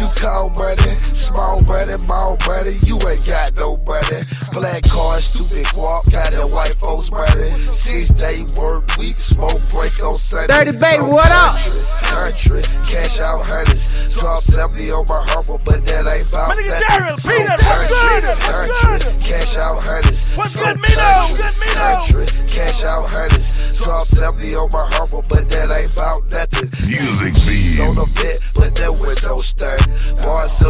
what you call money. Small money, more money, you ain't got no money. Black car, stupid walk, got that white folks oh, money. Six day work week, smoke break on Sunday. Dirty baby, So what up? Country, country, cash out hundreds. Drop 70 on my humble, but that ain't about My nigga nothing. Daryl, So Peanut, what's country, good? What's country, good? cash out hundreds. What's So good, Mino? country, Good, Mino? Country, cash out hundreds. Drop 70 on my humble, but that ain't about nothing. Music On beam. the vet,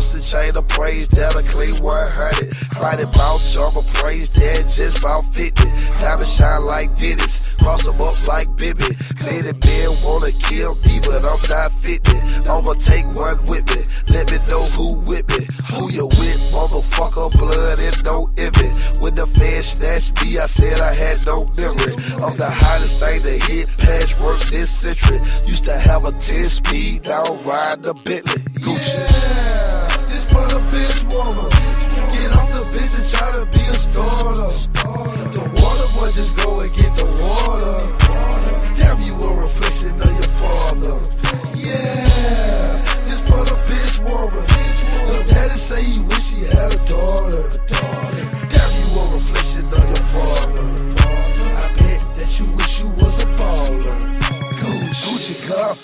Simpson chain of praise, that a clean 100. Mighty bounce, of praise, that just about 50. Diamond shine like Dennis, cross 'em up like Bibby. Clearly, man wanna kill me, but I'm not 50. I'ma take one with me, let me know who with me. Who you with, motherfucker, blood and no envy. When the fans snatched me, I said I had no memory. I'm the hottest thing to hit patchwork this century. Used to have a 10 speed, now I'm riding a Bentley.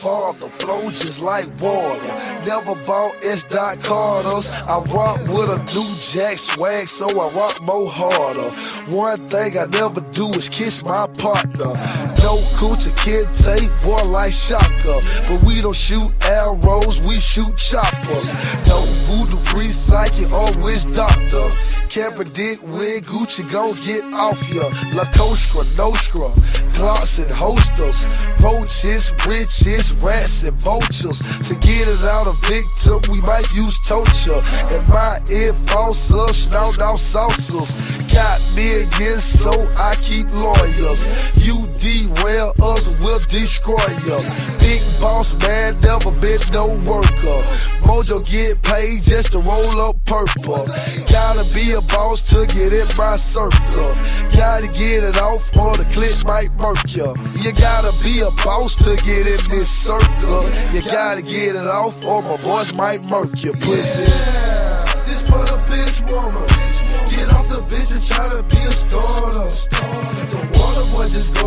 Godfather, flow just like water. Never bought S. Dot Carters. I rock with a new jack swag, so I rock more harder. One thing I never do is kiss my partner. No coochie kid tape, boy like Shaka. But we don't shoot arrows, we shoot choppers. No voodoo free psychic, or witch doctor. Can't predict when Gucci gon' get off ya. La Costra, Nostra, Glocks and holsters, roaches, witches, rats and vultures. To get it out of victim, we might use torture. And my enforcer, snout out saucers. Got me millions, so I keep lawyers. You derail us, we'll destroy ya. Boss man, never been no worker. Mojo get paid just to roll up purple. Gotta be a boss to get in my circle. Gotta get it off or the clip might murk ya. You gotta be a boss to get in this circle. You gotta get it off or my boys might murk you, pussy. Yeah, this for the bitch woman. Get off the bitch and try to be a starter. The water boy just go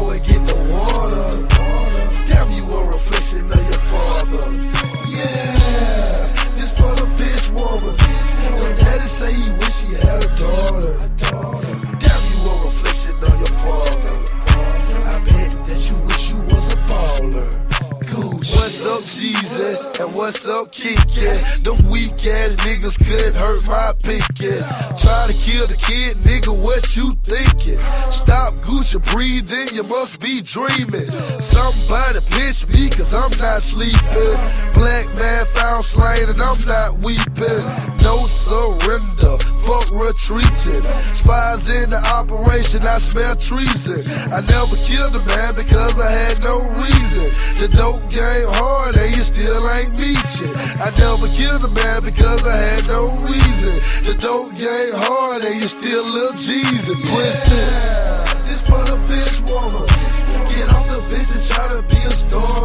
what's up, Kiki? Them weak ass niggas couldn't hurt my picket. Try to kill the kid, nigga, what you thinking? Stop Gucci breathing, you must be dreaming. Somebody pinch me, cause I'm not sleeping. Black man found slain, and I'm not weeping. No surrender, fuck retreating. Spies in the operation, I smell treason. I never killed a man because I had no reason. The dope game hard and you still ain't beat you. I never killed a man because I had no reason. The dope game hard and you still little Jesus. Pussy. This for the bitch woman. Get off the bitch and try to be a starter.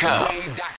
Father. I